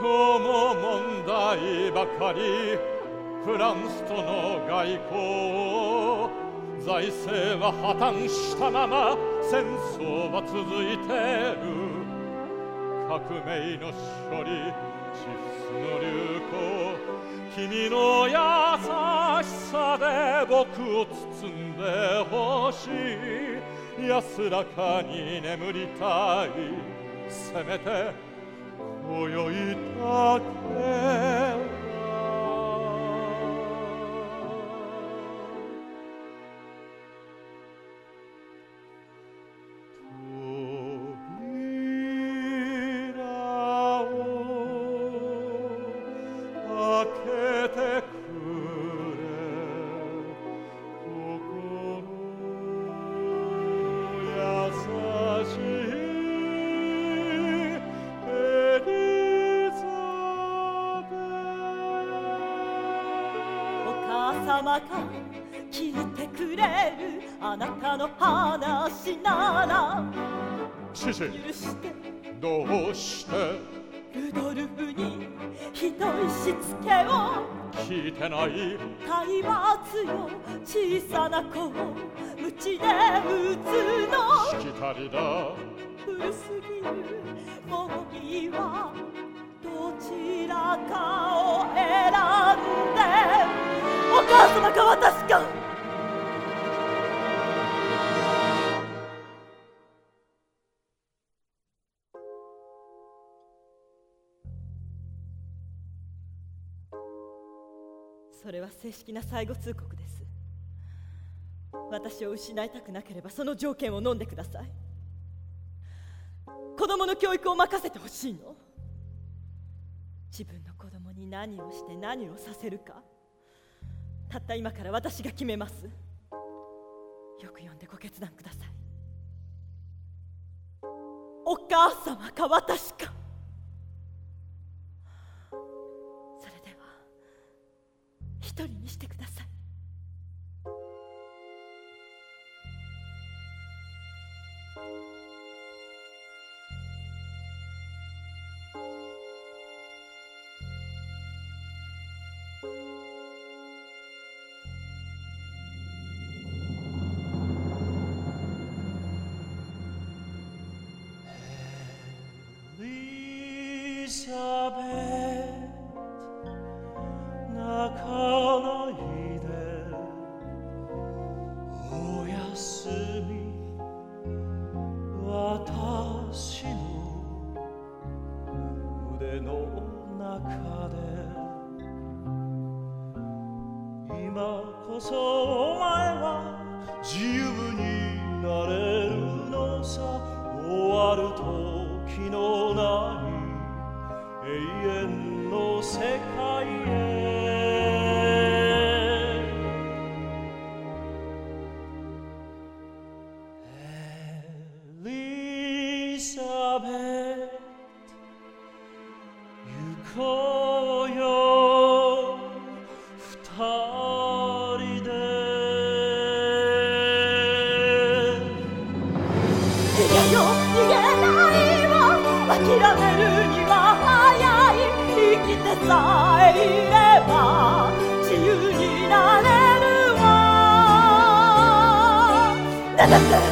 今日も問題ばかり。フランスとの外交。財政は破綻したまま戦争は続いてる。革命の処理チフスの流行。君の優しさで僕を包んでほしい。安らかに眠りたい。せめて voglio i 様か聞いてくれるあなたの話ならシシ。許して。どうして？ルドルフにひどいしつけを。聞いてない体罰よ小さな子を鞭で打つの。しきたりだ。古すぎるもういいわどちらか母様か私か。それは正式な最後通告です。私を失いたくなければその条件を飲んでください。子供の教育を任せてほしいの。自分の子供に何をして何をさせるか。たった今から私が決めます。よく読んでご決断ください。お母様か私か。それでは一人にしてください。終わる時のない遠の世界へ。エリザベート行こうよ二人で逃げよ逃げないわ諦めるにはてさえいれば自由になれるわなだって